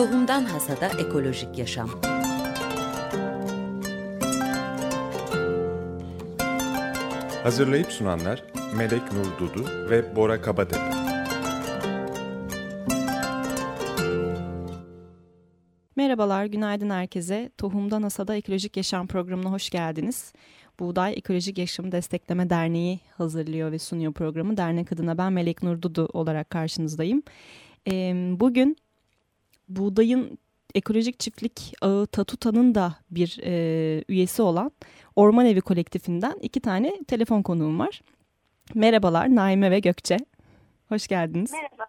Tohumdan Hasada Ekolojik Yaşam Hazırlayıp sunanlar Melek Nur Dudu ve Bora Kabatepe. Merhabalar, günaydın herkese. Tohumdan Hasada Ekolojik Yaşam programına hoş geldiniz. Buğday Ekolojik Yaşam Destekleme Derneği hazırlıyor ve sunuyor programı. Dernek adına ben Melek Nur Dudu olarak karşınızdayım. Bugün buğdayın ekolojik çiftlik ağı Tatuta'nın da bir e, üyesi olan Orman Evi kolektifinden iki tane telefon konuğum var. Merhabalar Naime ve Gökçe. Hoş geldiniz. Merhaba.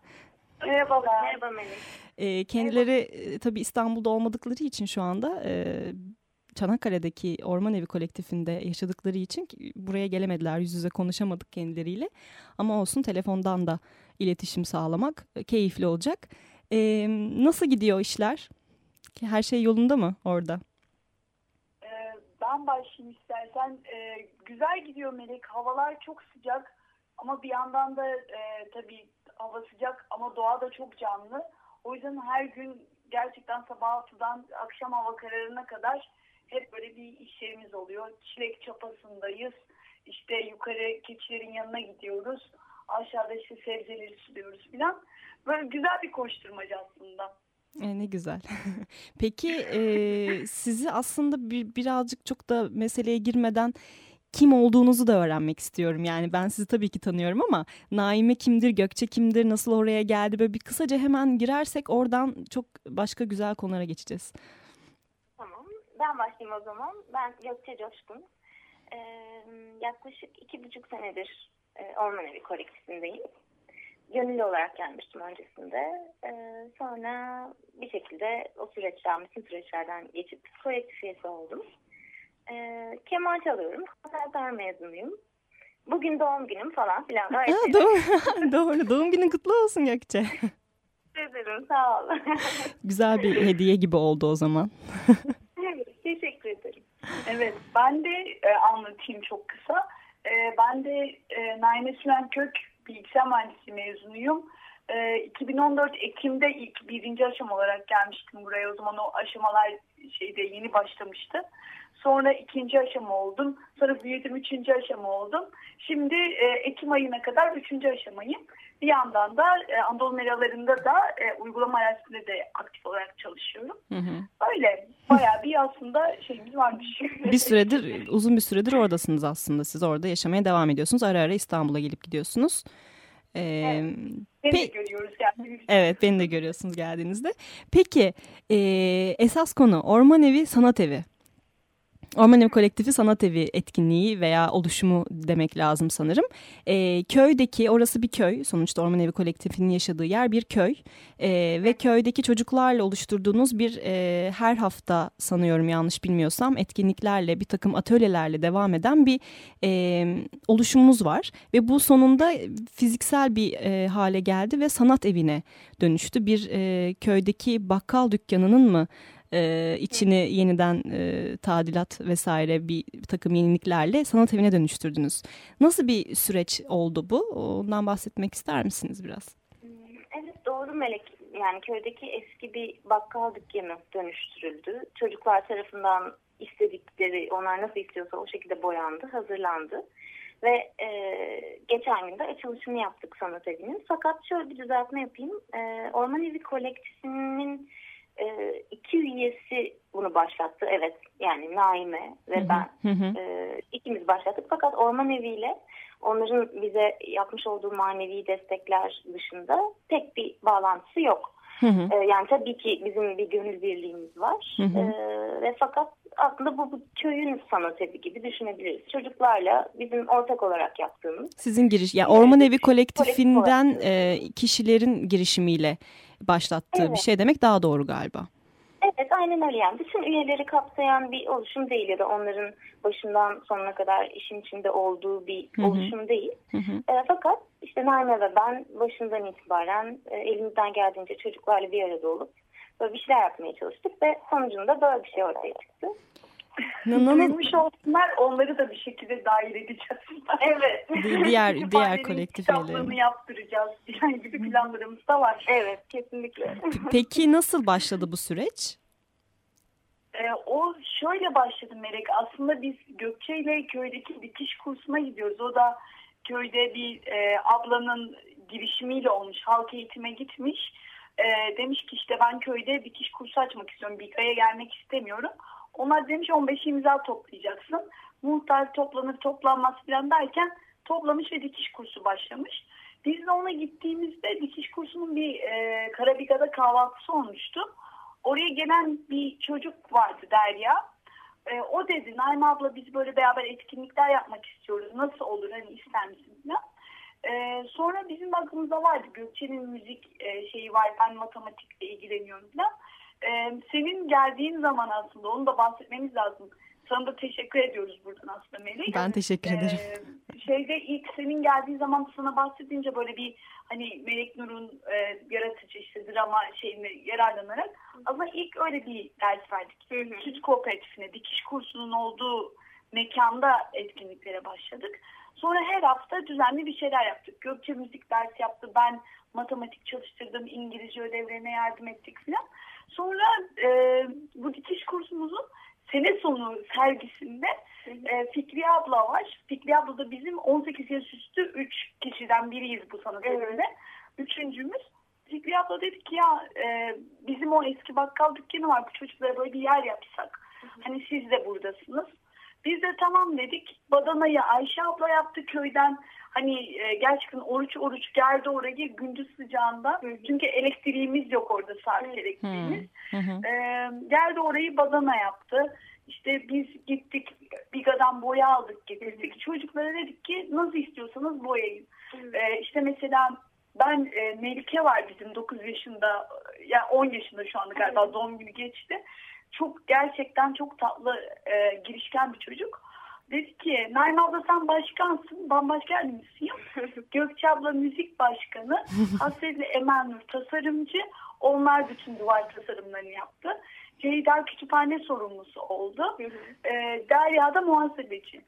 Merhabalar. Merhaba Melek. E, kendileri e, tabii İstanbul'da olmadıkları için şu anda e, Çanakkale'deki Orman Evi kolektifinde yaşadıkları için buraya gelemediler. Yüz yüze konuşamadık kendileriyle. Ama olsun telefondan da iletişim sağlamak e, keyifli olacak. E, nasıl gidiyor işler? Her şey yolunda mı orada? Ee, ben başlayayım istersen. Ee, güzel gidiyor Melek. Havalar çok sıcak. Ama bir yandan da e, tabii hava sıcak ama doğa da çok canlı. O yüzden her gün gerçekten sabah 6'dan akşam hava kararına kadar hep böyle bir işlerimiz oluyor. Çilek çapasındayız. İşte yukarı keçilerin yanına gidiyoruz. Aşağıda işte sebzeleri suluyoruz falan. Böyle güzel bir koşturmaca aslında. E, ne güzel. Peki e, sizi aslında bir, birazcık çok da meseleye girmeden kim olduğunuzu da öğrenmek istiyorum. Yani ben sizi tabii ki tanıyorum ama Naime kimdir, Gökçe kimdir, nasıl oraya geldi böyle bir kısaca hemen girersek oradan çok başka güzel konulara geçeceğiz. Tamam. Ben başlayayım o zaman. Ben Gökçe Coşkun. Ee, yaklaşık iki buçuk senedir e, Orman Evi kolektifindeyim gönüllü olarak gelmiştim öncesinde. Ee, sonra bir şekilde o süreçten, bütün süreçlerden geçip kolektif üyesi oldum. Ee, kemal çalıyorum. Konservatuar mezunuyum. Bugün doğum günüm falan filan. Aa, doğru, doğru. Doğum günün kutlu olsun Gökçe. ederim. Sağ ol. Güzel bir hediye gibi oldu o zaman. evet. Teşekkür ederim. Evet. Ben de e, anlatayım çok kısa. E, ben de e, Naime Süren Kök bilgisayar mühendisliği mezunuyum. E, ee, 2014 Ekim'de ilk birinci aşama olarak gelmiştim buraya. O zaman o aşamalar şeyde yeni başlamıştı. Sonra ikinci aşama oldum. Sonra büyüdüm üçüncü aşama oldum. Şimdi e, Ekim ayına kadar üçüncü aşamayım. Bir yandan da e, Anadolu meralarında da e, uygulama arazisinde de aktif olarak çalışıyorum. Hı hı. Öyle bayağı bir aslında şeyimiz varmış. bir süredir uzun bir süredir oradasınız aslında. Siz orada yaşamaya devam ediyorsunuz. Ara ara İstanbul'a gelip gidiyorsunuz. Ee, evet. Beni de görüyoruz geldiğinizde. Evet beni de görüyorsunuz geldiğinizde. Peki e, esas konu Orman Evi Sanat Evi. Orman Evi Kolektifi Sanat Evi etkinliği veya oluşumu demek lazım sanırım. E, köydeki, orası bir köy. Sonuçta Orman Evi Kolektifi'nin yaşadığı yer bir köy. E, ve köydeki çocuklarla oluşturduğunuz bir e, her hafta sanıyorum yanlış bilmiyorsam etkinliklerle, bir takım atölyelerle devam eden bir e, oluşumunuz var. Ve bu sonunda fiziksel bir e, hale geldi ve sanat evine dönüştü. Bir e, köydeki bakkal dükkanının mı? E, içini yeniden e, tadilat vesaire bir, takım yeniliklerle sanat evine dönüştürdünüz. Nasıl bir süreç oldu bu? Ondan bahsetmek ister misiniz biraz? Hmm, evet doğru Melek. Yani köydeki eski bir bakkal dükkanı dönüştürüldü. Çocuklar tarafından istedikleri, onlar nasıl istiyorsa o şekilde boyandı, hazırlandı. Ve e, geçen gün de açılışını yaptık sanat evinin. Fakat şöyle bir düzeltme yapayım. E, Orman Evi kolektifinin üyesi bunu başlattı. Evet yani Naime ve hı hı. ben hı hı. E, ikimiz başlattık. Fakat Orman Evi ile onların bize yapmış olduğu manevi destekler dışında tek bir bağlantısı yok. Hı hı. E, yani tabii ki bizim bir gönül birliğimiz var. Hı hı. E, ve fakat aslında bu, bu köyün sanat evi gibi düşünebiliriz. Çocuklarla bizim ortak olarak yaptığımız. Sizin giriş, ya yani Orman Evi kolektifinden kolektif e, kişilerin girişimiyle başlattığı evet. bir şey demek daha doğru galiba. Evet aynen öyle yani. Bütün üyeleri kapsayan bir oluşum değil ya da onların başından sonuna kadar işin içinde olduğu bir Hı -hı. oluşum değil. Hı -hı. E, fakat işte Naime ve ben başından itibaren e, elimizden geldiğince çocuklarla bir arada olup böyle bir şeyler yapmaya çalıştık ve sonucunda böyle bir şey ortaya çıktı. Duymuş olsunlar onları da bir şekilde dahil edeceğiz. evet. diğer diğer kolektif üyeleri. yaptıracağız yani gibi planlarımız da var. Evet kesinlikle. Peki nasıl başladı bu süreç? Ee, o şöyle başladı Melek. Aslında biz Gökçe ile köydeki dikiş kursuna gidiyoruz. O da köyde bir e, ablanın girişimiyle olmuş. Halk eğitime gitmiş. E, demiş ki işte ben köyde dikiş kursu açmak istiyorum. Bika'ya gelmek istemiyorum. Onlar demiş 15 imza toplayacaksın. Muhtar toplanır toplanmaz falan derken toplamış ve dikiş kursu başlamış. Biz de ona gittiğimizde dikiş kursunun bir e, Karabiga'da kahvaltısı olmuştu. Oraya gelen bir çocuk vardı Derya. E, o dedi Naime abla biz böyle beraber etkinlikler yapmak istiyoruz. Nasıl olur hani ister misin falan. E, sonra bizim aklımızda vardı Gökçe'nin müzik e, şeyi var ben matematikle ilgileniyorum falan. E, senin geldiğin zaman aslında onu da bahsetmemiz lazım. Sana da teşekkür ediyoruz buradan aslında Melek. Ben teşekkür ederim. Ee, şeyde ilk senin geldiği zaman sana bahsedince böyle bir hani Melek Nur'un e, yaratıcı işte drama şeyini yararlanarak ama ilk öyle bir ders verdik. Süt kooperatifine dikiş kursunun olduğu mekanda etkinliklere başladık. Sonra her hafta düzenli bir şeyler yaptık. Gökçe müzik ders yaptı. Ben matematik çalıştırdım. İngilizce ödevlerine yardım ettik falan. Sonra e, bu dikiş kursumuzun sene sonu sergisinde e, Fikri abla var. Fikri abla da bizim 18 yaş üstü 3 kişiden biriyiz bu sanat evinde. Üçüncümüz. Fikri abla dedi ki ya e, bizim o eski bakkal dükkanı var bu çocuklara böyle bir yer yapsak. Hani siz de buradasınız. Biz de tamam dedik. Badanayı Ayşe abla yaptı köyden. Hani e, gerçekten oruç oruç geldi oraya gündüz sıcağında. Hı hı. Çünkü elektriğimiz yok orada sabit elektriğimiz. Hı hı. E, geldi orayı badana yaptı. İşte biz gittik Biga'dan boya aldık getirdik. Çocuklara dedik ki nasıl istiyorsanız boyayın. E, işte mesela ben e, Melike var bizim 9 yaşında ya yani 10 yaşında şu anda galiba doğum günü geçti. Çok gerçekten çok tatlı e, girişken bir çocuk. Dedi ki Naime abla sen başkansın, ben başka yardımcısıyım. Gökçe abla müzik başkanı, Hasretli Emel Nur tasarımcı. Onlar bütün duvar tasarımlarını yaptı. Ceyda kütüphane sorumlusu oldu. e, Derya da muhasebeci.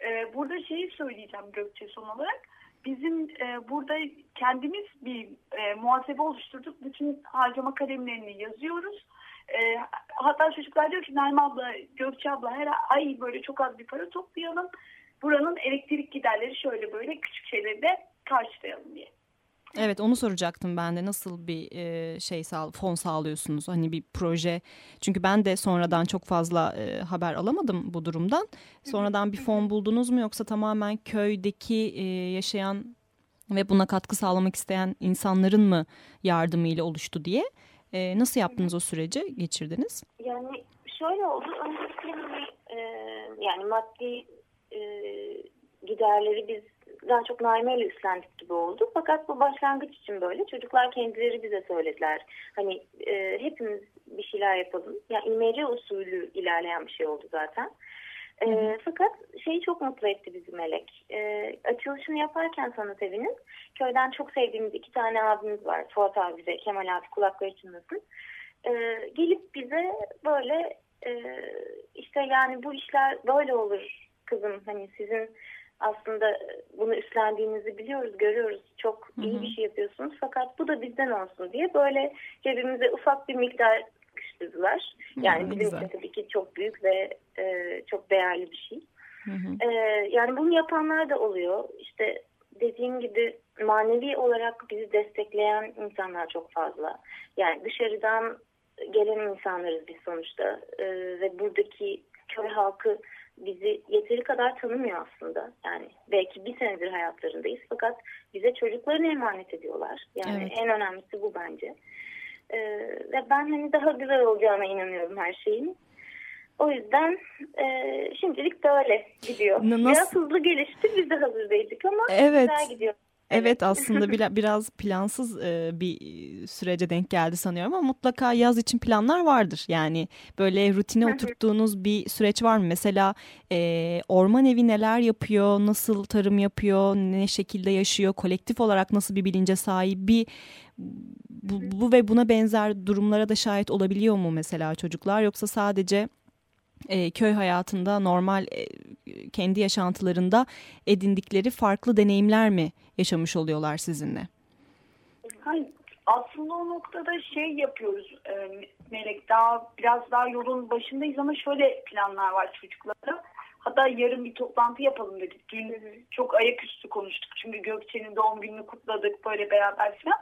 E, burada şeyi söyleyeceğim Gökçe son olarak. Bizim e, burada kendimiz bir e, muhasebe oluşturduk. Bütün harcama kalemlerini yazıyoruz e, hatta çocuklar diyor ki Naim abla, Gökçe abla her ay böyle çok az bir para toplayalım. Buranın elektrik giderleri şöyle böyle küçük şeyleri de karşılayalım diye. Evet onu soracaktım ben de. Nasıl bir e, şey sağ, fon sağlıyorsunuz? Hani bir proje. Çünkü ben de sonradan çok fazla e, haber alamadım bu durumdan. Sonradan bir fon buldunuz mu yoksa tamamen köydeki e, yaşayan ve buna katkı sağlamak isteyen insanların mı yardımıyla oluştu diye e, nasıl yaptınız o süreci? Geçirdiniz? Yani şöyle oldu. Hani, e, yani maddi e, giderleri biz daha çok Naime ile üstlendik gibi oldu. Fakat bu başlangıç için böyle. Çocuklar kendileri bize söylediler. Hani e, hepimiz bir şeyler yapalım. Yani imece usulü ilerleyen bir şey oldu zaten. E, fakat şeyi çok mutlu etti bizi Melek. E, açılışını yaparken sanat evinin köyden çok sevdiğimiz iki tane abimiz var. Fuat abi ve Kemal abi kulakları çınlasın. E, gelip bize böyle e, işte yani bu işler böyle olur kızım. Hani sizin aslında bunu üstlendiğinizi biliyoruz, görüyoruz. Çok iyi bir şey yapıyorsunuz. Fakat bu da bizden olsun diye böyle cebimize ufak bir miktar sıkıştırdılar. Yani hmm, bizim için tabii ki çok büyük ve e, çok değerli bir şey. Hı hı. E, yani bunu yapanlar da oluyor. İşte dediğim gibi manevi olarak bizi destekleyen insanlar çok fazla. Yani dışarıdan gelen insanlarız biz sonuçta e, ve buradaki köy halkı bizi yeteri kadar tanımıyor aslında. Yani belki bir senedir hayatlarındayız fakat bize çocuklarını emanet ediyorlar. Yani evet. en önemlisi bu bence. E, ve ben hani daha güzel olacağına inanıyorum her şeyin. O yüzden e, şimdilik böyle gidiyor. Nasıl? Biraz hızlı gelişti. Biz de hazırdaydık ama evet. güzel gidiyor. Evet aslında biraz plansız e, bir sürece denk geldi sanıyorum ama mutlaka yaz için planlar vardır. Yani böyle rutine oturttuğunuz bir süreç var mı? Mesela e, orman evi neler yapıyor, nasıl tarım yapıyor, ne şekilde yaşıyor, kolektif olarak nasıl bir bilince sahip bir bu, bu ve buna benzer durumlara da şahit olabiliyor mu mesela çocuklar yoksa sadece e, köy hayatında normal e, kendi yaşantılarında edindikleri farklı deneyimler mi yaşamış oluyorlar sizinle? Hayır, aslında o noktada şey yapıyoruz e, Melek daha biraz daha yolun başındayız ama şöyle planlar var çocuklara. Hatta yarın bir toplantı yapalım dedik. Dün çok ayaküstü konuştuk. Çünkü Gökçe'nin doğum gününü kutladık böyle beraber falan.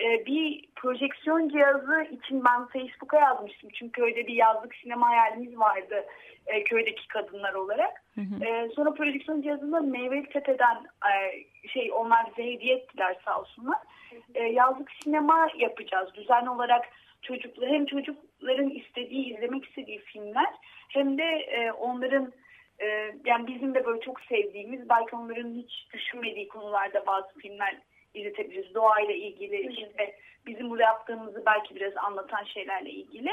Ee, bir projeksiyon cihazı için ben Facebook'a yazmıştım. Çünkü öyle bir yazlık sinema hayalimiz vardı e, köydeki kadınlar olarak. Hı hı. E, sonra projeksiyon cihazını Meyveli Tepe'den e, şey onlar bize hediye ettiler sağ olsunlar. E, yazlık sinema yapacağız. Düzenli olarak çocuklar hem çocukların istediği, izlemek istediği filmler hem de e, onların e, yani bizim de böyle çok sevdiğimiz belki onların hiç düşünmediği konularda bazı filmler izletebiliriz. Doğayla ilgili işte bizim burada yaptığımızı belki biraz anlatan şeylerle ilgili.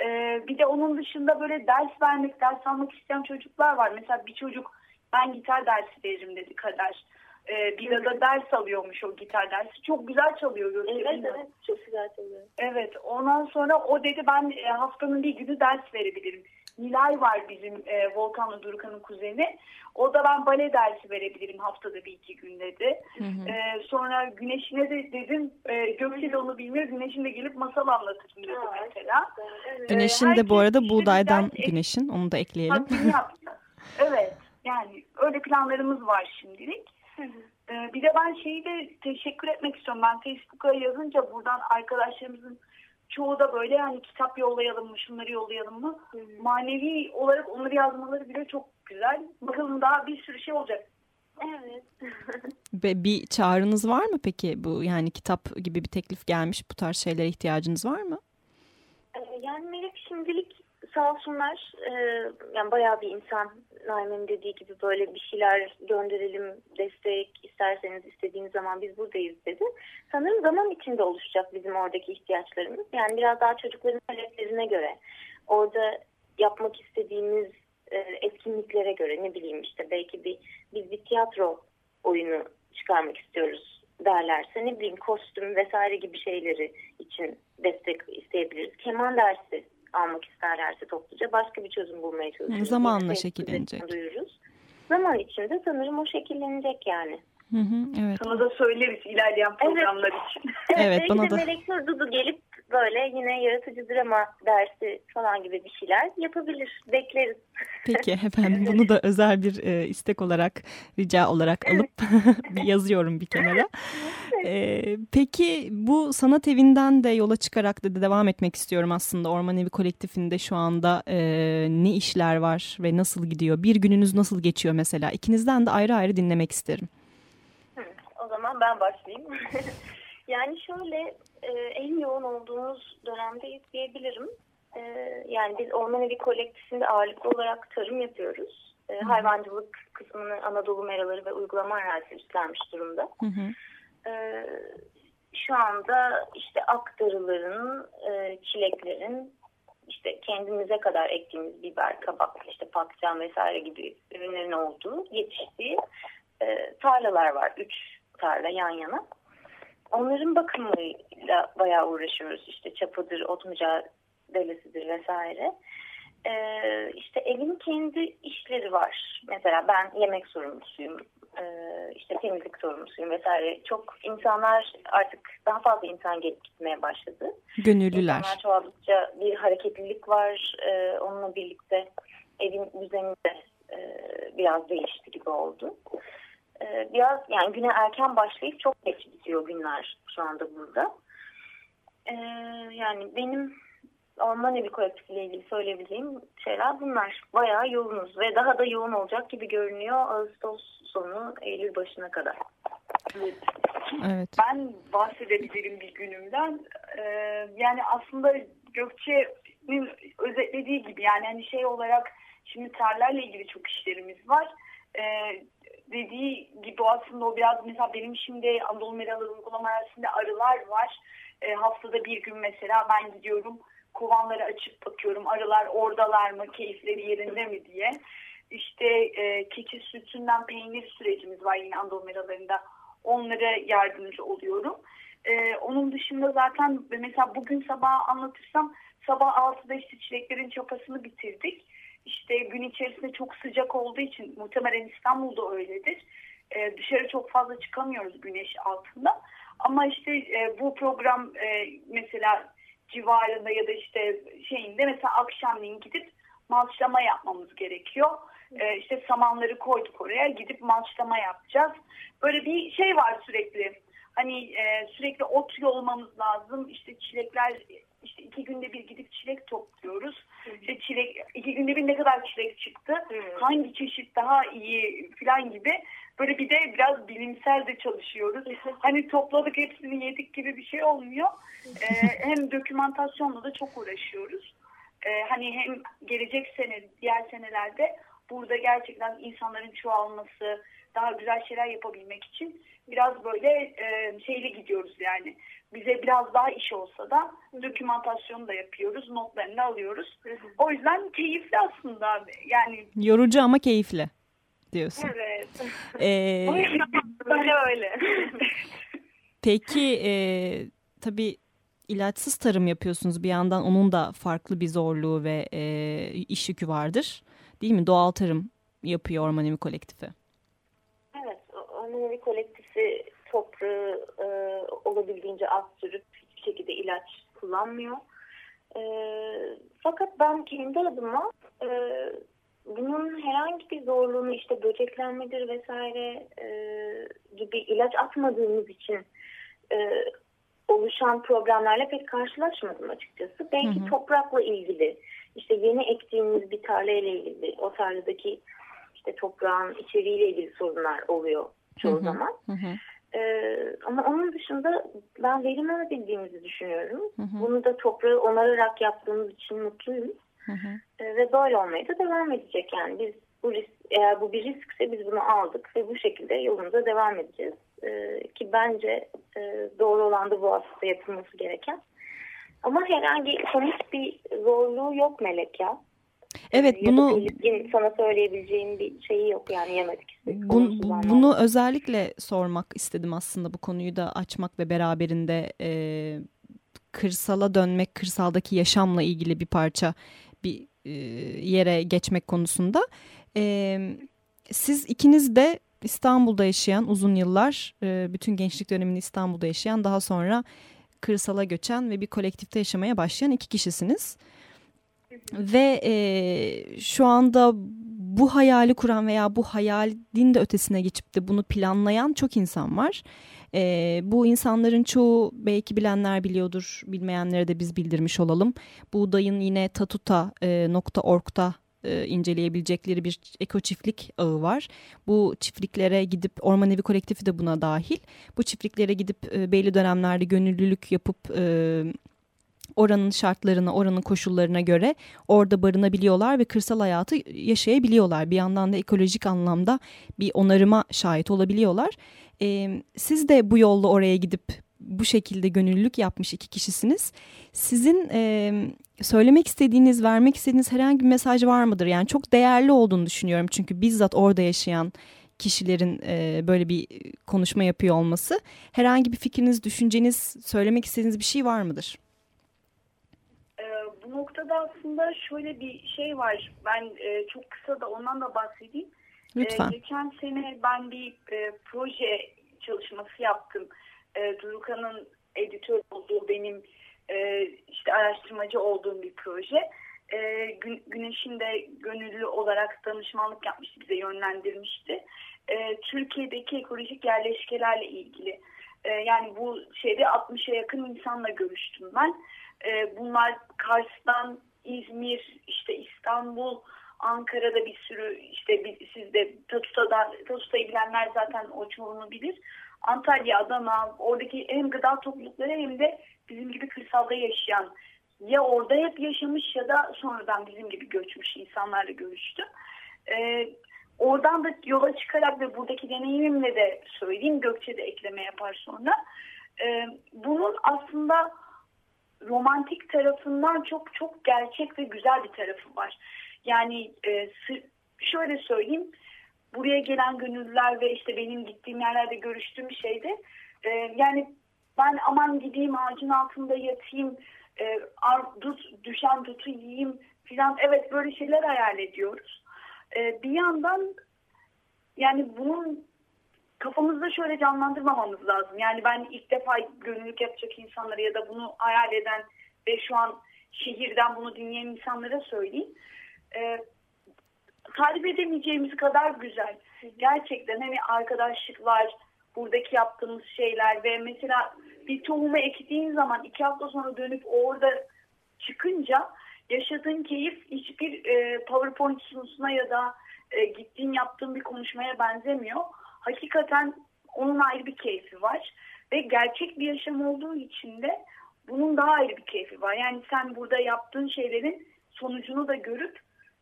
Ee, bir de onun dışında böyle ders vermek, ders almak isteyen çocuklar var. Mesela bir çocuk ben gitar dersi veririm dedi Kader. Ee, bir de ders alıyormuş o gitar dersi. Çok güzel çalıyor. Evet evet çok güzel çalıyor. Evet ondan sonra o dedi ben e, haftanın bir günü ders verebilirim. Nilay var bizim e, Volkan'la Durukan'ın kuzeni. O da ben bale dersi verebilirim haftada bir iki gün dedi. Hı hı. E, sonra Güneş'ine de dedim e, Gökçe de onu bilmiyor. Güneş'in de gelip masal anlatırım dedi ha, mesela. Evet. Güneş'in e, de bu arada buğdaydan işte Güneş'in onu da ekleyelim. evet yani öyle planlarımız var şimdilik. Hı hı. E, bir de ben şeyi de teşekkür etmek istiyorum. Ben Facebook'a yazınca buradan arkadaşlarımızın çoğu da böyle hani kitap yollayalım mı, şunları yollayalım mı? Hmm. Manevi olarak onları yazmaları bile çok güzel. Bakalım daha bir sürü şey olacak. Evet. Ve bir çağrınız var mı peki bu yani kitap gibi bir teklif gelmiş bu tarz şeylere ihtiyacınız var mı? Ee, yani Melek şimdilik sağ olsunlar e, yani bayağı bir insan Naime'nin dediği gibi böyle bir şeyler gönderelim destek isterseniz istediğiniz zaman biz buradayız dedi. Sanırım zaman içinde oluşacak bizim oradaki ihtiyaçlarımız. Yani biraz daha çocukların taleplerine göre orada yapmak istediğimiz e, etkinliklere göre ne bileyim işte belki bir biz bir tiyatro oyunu çıkarmak istiyoruz derlerse ne bileyim kostüm vesaire gibi şeyleri için destek isteyebiliriz. Keman dersi almak isterlerse topluca başka bir çözüm bulmaya çalışıyoruz. Zamanla şekillenecek. Duyuruz. Zaman içinde sanırım o şekillenecek yani. Hı hı, evet. Sana da söyleriz ilerleyen programlar evet. için. evet, evet bana da. Melek Nur Dudu gelip böyle yine yaratıcı drama dersi falan gibi bir şeyler yapabilir. Bekleriz. Peki efendim bunu da özel bir e, istek olarak rica olarak alıp yazıyorum bir kenara. E, peki bu sanat evinden de yola çıkarak da devam etmek istiyorum aslında. Orman Evi kolektifinde şu anda e, ne işler var ve nasıl gidiyor? Bir gününüz nasıl geçiyor mesela? İkinizden de ayrı ayrı dinlemek isterim. o zaman ben başlayayım. yani şöyle e, en yoğun olduğumuz dönemdeyiz diyebilirim. E, yani biz Orman Evi kolektifinde ağırlıklı olarak tarım yapıyoruz. E, hayvancılık kısmını Anadolu meraları ve uygulama arazisi üstlenmiş durumda. Hı hı. E, şu anda işte aktarıların, e, çileklerin, işte kendimize kadar ektiğimiz biber, kabak, işte patlıcan vesaire gibi ürünlerin olduğu, yetiştiği e, tarlalar var. Üç tarla yan yana onların bakımıyla bayağı uğraşıyoruz. İşte çapıdır, ot mücadelesidir vesaire. Ee, işte evin kendi işleri var. Mesela ben yemek sorumlusuyum, ee, işte temizlik sorumlusuyum vesaire. Çok insanlar artık daha fazla insan gelip gitmeye başladı. Gönüllüler. İnsanlar çoğaldıkça bir hareketlilik var. Ee, onunla birlikte evin düzeni de e, biraz değişti gibi oldu. Ee, biraz yani güne erken başlayıp çok geç bitiyor günler şu anda burada. Ee, yani benim Orman Evi Kolektifi ile ilgili söyleyebileceğim şeyler bunlar. Bayağı yoğunuz ve daha da yoğun olacak gibi görünüyor Ağustos sonu Eylül başına kadar. Evet. Ben bahsedebilirim bir günümden. Ee, yani aslında Gökçe'nin özetlediği gibi yani hani şey olarak şimdi terlerle ilgili çok işlerimiz var. Ee, dediği gibi aslında o biraz mesela benim şimdi Anadolu Meraları uygulama arasında arılar var. E, haftada bir gün mesela ben gidiyorum kovanları açıp bakıyorum arılar oradalar mı keyifleri yerinde mi diye. İşte e, keçi sütünden peynir sürecimiz var yine Anadolu Meralarında onlara yardımcı oluyorum. E, onun dışında zaten mesela bugün sabah anlatırsam sabah 6'da işte çileklerin çapasını bitirdik. İşte gün içerisinde çok sıcak olduğu için muhtemelen İstanbul'da öyledir. E, dışarı çok fazla çıkamıyoruz güneş altında. Ama işte e, bu program e, mesela civarında ya da işte şeyinde mesela akşamleyin gidip malçlama yapmamız gerekiyor. E, işte samanları koyduk oraya gidip malçlama yapacağız. Böyle bir şey var sürekli. Hani e, sürekli ot yolmamız lazım. İşte çilekler iki günde bir gidip çilek topluyoruz. İşte çilek iki günde bir ne kadar çilek çıktı, Hı. hangi çeşit daha iyi falan gibi böyle bir de biraz bilimsel de çalışıyoruz. hani topladık hepsini yedik gibi bir şey olmuyor. Ee, hem dokümantasyonla da çok uğraşıyoruz. Ee, hani hem gelecek sene, diğer senelerde burada gerçekten insanların çoğalması, daha güzel şeyler yapabilmek için biraz böyle e, şeyli gidiyoruz yani. Bize biraz daha iş olsa da dokümantasyonu da yapıyoruz, notlarını alıyoruz. O yüzden keyifli aslında. Yani yorucu ama keyifli diyorsun. Evet. Ee, öyle öyle. Peki e, tabii ilaçsız tarım yapıyorsunuz. Bir yandan onun da farklı bir zorluğu ve e, iş yükü vardır. Değil mi? Doğal tarım yapıyor Orman Evi Kolektifi. Evet. Orman Evi Kolektifi toprağı e, olabildiğince az sürüp hiçbir şekilde ilaç kullanmıyor. E, fakat ben kendi adıma e, bunun herhangi bir zorluğunu işte böceklenmedir vesaire e, gibi ilaç atmadığımız için e, oluşan problemlerle pek karşılaşmadım açıkçası. Belki hı hı. toprakla ilgili işte yeni ektiğimiz bir tarla ile ilgili o tarladaki işte toprağın içeriğiyle ilgili sorunlar oluyor çoğu hı hı. zaman. Hı hı. Ee, ama onun dışında ben verim alabildiğimizi düşünüyorum. Hı hı. Bunu da toprağı onararak yaptığımız için mutluyum. Hı hı. Ee, ve böyle olmaya da devam edecek yani biz bu risk, eğer bu bir riskse biz bunu aldık ve bu şekilde yolumuza devam edeceğiz. Ee, ki bence e, doğru olan da bu aslında yapılması gereken. Ama herhangi komik bir zorluğu yok Melek ya. Evet ya bunu sana söyleyebileceğim bir şeyi yok yani yemedik. Bun, bunu özellikle sormak istedim aslında bu konuyu da açmak ve beraberinde e, kırsala dönmek, kırsaldaki yaşamla ilgili bir parça bir e, yere geçmek konusunda. E, siz ikiniz de İstanbul'da yaşayan uzun yıllar, e, bütün gençlik dönemini İstanbul'da yaşayan, daha sonra kırsala göçen ve bir kolektifte yaşamaya başlayan iki kişisiniz. Ve e, şu anda bu hayali kuran veya bu hayalin de ötesine geçip de bunu planlayan çok insan var. E, bu insanların çoğu belki bilenler biliyordur, bilmeyenlere de biz bildirmiş olalım. Buğdayın yine tatuta.org'da e, inceleyebilecekleri bir eko çiftlik ağı var. Bu çiftliklere gidip Orman Evi Kolektifi de buna dahil. Bu çiftliklere gidip e, belli dönemlerde gönüllülük yapıp e, oranın şartlarına, oranın koşullarına göre orada barınabiliyorlar ve kırsal hayatı yaşayabiliyorlar. Bir yandan da ekolojik anlamda bir onarıma şahit olabiliyorlar. E, siz de bu yolla oraya gidip bu şekilde gönüllülük yapmış iki kişisiniz. Sizin e, söylemek istediğiniz, vermek istediğiniz herhangi bir mesaj var mıdır? Yani çok değerli olduğunu düşünüyorum çünkü bizzat orada yaşayan kişilerin e, böyle bir konuşma yapıyor olması. Herhangi bir fikriniz, düşünceniz, söylemek istediğiniz bir şey var mıdır? Noktada aslında şöyle bir şey var. Ben e, çok kısa da ondan da bahsedeyim. Lütfen. E, geçen sene ben bir e, proje çalışması yaptım. E, Durukan'ın editör olduğu benim e, işte araştırmacı olduğum bir proje. E, Gün, Güneş'in de gönüllü olarak danışmanlık yapmıştı, bize yönlendirmişti. E, Türkiye'deki ekolojik yerleşkelerle ilgili. E, yani bu şeyde 60'a yakın insanla görüştüm ben. E, bunlar Kars'tan İzmir, işte İstanbul, Ankara'da bir sürü işte bir, siz de Tatuta'dan, Tatuta'yı bilenler zaten o çoğunu bilir. Antalya, Adana, oradaki hem gıda toplulukları hem de bizim gibi kırsalda yaşayan ya orada hep yaşamış ya da sonradan bizim gibi göçmüş insanlarla görüştüm. Ee, oradan da yola çıkarak ve buradaki deneyimimle de söyleyeyim Gökçe de ekleme yapar sonra. Ee, bunun aslında romantik tarafından çok çok gerçek ve güzel bir tarafı var. Yani e, şöyle söyleyeyim buraya gelen gönüllüler ve işte benim gittiğim yerlerde görüştüğüm şeyde e, yani ben aman gideyim ağacın altında yatayım e, dut, düşen dutu yiyeyim filan evet böyle şeyler hayal ediyoruz. E, bir yandan yani bunun kafamızda şöyle canlandırmamamız lazım. Yani ben ilk defa gönüllülük yapacak insanlara ya da bunu hayal eden ve şu an şehirden bunu dinleyen insanlara söyleyeyim. E, tarif edemeyeceğimiz kadar güzel. Gerçekten hani arkadaşlıklar, buradaki yaptığımız şeyler ve mesela bir tohumu ektiğin zaman iki hafta sonra dönüp orada çıkınca yaşadığın keyif hiçbir e, PowerPoint sunusuna ya da e, gittiğin yaptığın bir konuşmaya benzemiyor. Hakikaten onun ayrı bir keyfi var ve gerçek bir yaşam olduğu için de bunun daha ayrı bir keyfi var. Yani sen burada yaptığın şeylerin sonucunu da görüp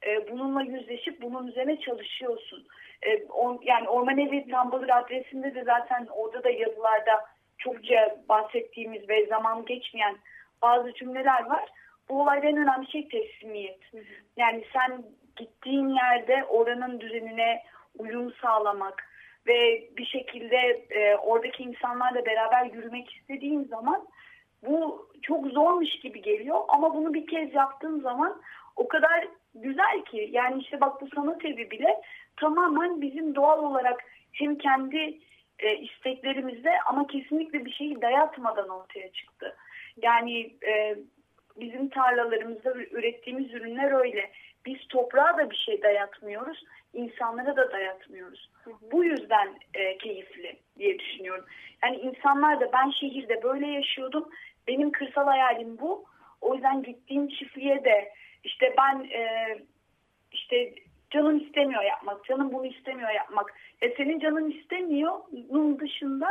e, bununla yüzleşip bunun üzerine çalışıyorsun. E, on, yani Orman Evi Tumblr adresinde de zaten orada da yazılarda çokça bahsettiğimiz ve zaman geçmeyen bazı cümleler var. Bu olayda en önemli şey teslimiyet. Yani sen gittiğin yerde oranın düzenine uyum sağlamak ve bir şekilde e, oradaki insanlarla beraber yürümek istediğin zaman bu çok zormuş gibi geliyor ama bunu bir kez yaptığın zaman o kadar güzel ki yani işte bak bu sanat evi bile tamamen bizim doğal olarak hem kendi e, isteklerimizde ama kesinlikle bir şeyi dayatmadan ortaya çıktı. Yani e, bizim tarlalarımızda ürettiğimiz ürünler öyle. Biz toprağa da bir şey dayatmıyoruz, insanlara da dayatmıyoruz. Bu yüzden e, keyifli diye düşünüyorum. Yani insanlar da ben şehirde böyle yaşıyordum. Benim kırsal hayalim bu. O yüzden gittiğim çiftliğe de işte ben e, işte canım istemiyor yapmak, canım bunu istemiyor yapmak. E senin canın istemiyor, bunun dışında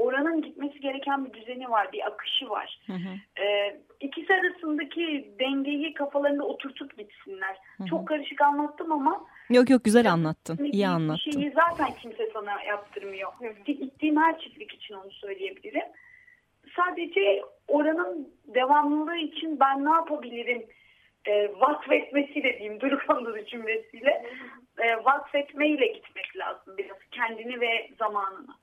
oranın gitmesi gereken bir düzeni var, bir akışı var. Hı hı. E, ikisi arasındaki dengeyi kafalarında oturtup gitsinler. Hı hı. Çok karışık anlattım ama... Yok yok güzel anlattın, iyi anlattın. Şeyi zaten kimse sana yaptırmıyor. Hı hı. Gittiğim her çiftlik için onu söyleyebilirim. Sadece oranın devamlılığı için ben ne yapabilirim e, vakfetmesiyle diyeyim Durukanlı cümlesiyle e, vakfetmeyle gitmek lazım biraz kendini ve zamanını.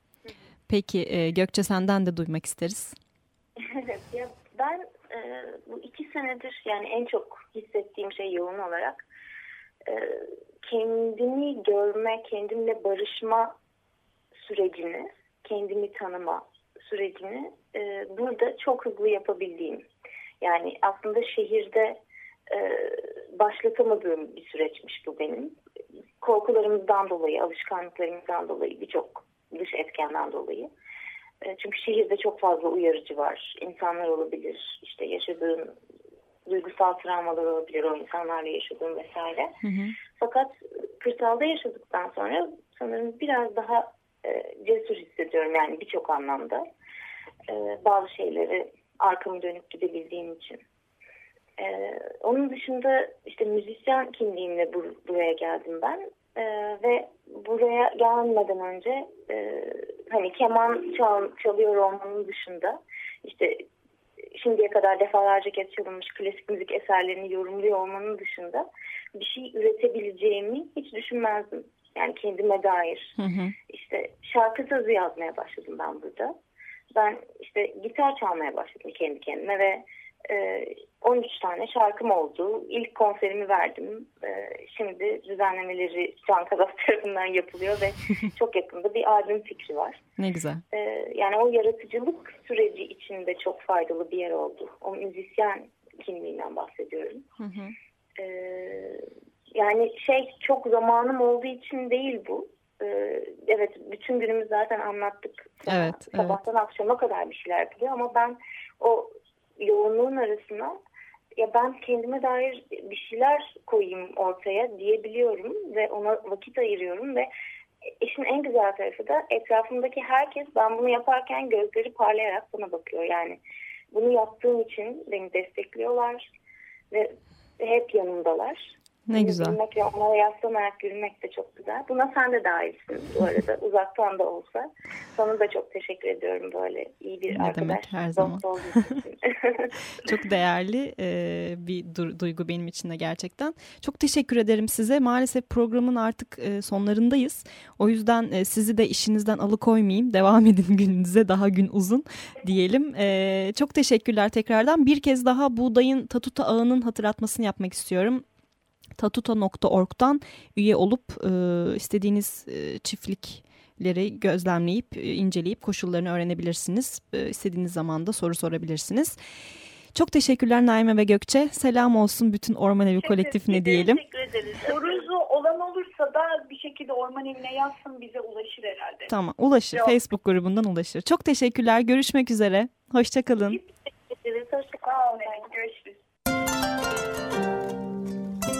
Peki e, Gökçe senden de duymak isteriz. Evet ya ben e, bu iki senedir yani en çok hissettiğim şey yoğun olarak e, kendimi görme, kendimle barışma sürecini, kendimi tanıma sürecini e, burada çok hızlı yapabildiğim. Yani aslında şehirde e, başlatamadığım bir süreçmiş bu benim. Korkularımızdan dolayı, alışkanlıklarımızdan dolayı, birçok dış etkenden dolayı. E, çünkü şehirde çok fazla uyarıcı var. İnsanlar olabilir, işte yaşadığın duygusal travmalar olabilir o insanlarla yaşadığın vesaire. Hı hı. Fakat kırsalda yaşadıktan sonra sanırım biraz daha e, cesur hissediyorum yani birçok anlamda. E, bazı şeyleri arkamı dönüp gidebildiğim için. Ee, onun dışında işte müzisyen kimliğimle bur buraya geldim ben ee, ve buraya gelmeden önce e, hani keman çal çalıyor olmanın dışında işte şimdiye kadar defalarca kez çalınmış klasik müzik eserlerini yorumluyor olmanın dışında bir şey üretebileceğimi hiç düşünmezdim. Yani kendime dair. Hı hı. İşte şarkı sözü yazmaya başladım ben burada. Ben işte gitar çalmaya başladım kendi kendime ve 13 e, tane şarkım oldu. İlk konserimi verdim. E, şimdi düzenlemeleri Can Kazas tarafından yapılıyor ve çok yakında bir albüm fikri var. Ne güzel. E, yani o yaratıcılık süreci içinde çok faydalı bir yer oldu. O müzisyen kimliğinden bahsediyorum. Hı hı. Yani şey çok zamanım olduğu için değil bu. Evet bütün günümü zaten anlattık. Evet, Sabahtan evet. akşama kadar bir şeyler yapılıyor ama ben o yoğunluğun arasına ya ben kendime dair bir şeyler koyayım ortaya diyebiliyorum ve ona vakit ayırıyorum ve işin en güzel tarafı da etrafımdaki herkes ben bunu yaparken gözleri parlayarak bana bakıyor yani. Bunu yaptığım için beni destekliyorlar ve hep yanımdalar. Ne güzel. Gülmek ve onlara yaslanarak gülmek de çok güzel. Buna sen de dahilsin bu arada uzaktan da olsa. Sana da çok teşekkür ediyorum böyle iyi bir Ne arkadaş. demek, her zaman. Çok değerli e, bir du- duygu benim için de gerçekten. Çok teşekkür ederim size. Maalesef programın artık e, sonlarındayız. O yüzden e, sizi de işinizden alıkoymayayım. Devam edin gününüze daha gün uzun diyelim. E, çok teşekkürler tekrardan. Bir kez daha buğdayın Tatuta ağının hatırlatmasını yapmak istiyorum. Tatuta.org'dan üye olup e, istediğiniz e, çiftlikleri gözlemleyip, e, inceleyip koşullarını öğrenebilirsiniz. E, istediğiniz zaman da soru sorabilirsiniz. Çok teşekkürler Naime ve Gökçe. Selam olsun bütün Orman Evi kolektifine diyelim. Teşekkür ederiz. Sorusu olan olursa da bir şekilde orman evine yazsın bize ulaşır herhalde. Tamam ulaşır. Yok. Facebook grubundan ulaşır. Çok teşekkürler. Görüşmek üzere. Hoşçakalın. Teşekkür ederiz. Hoşça Sağ olun. Görüşürüz.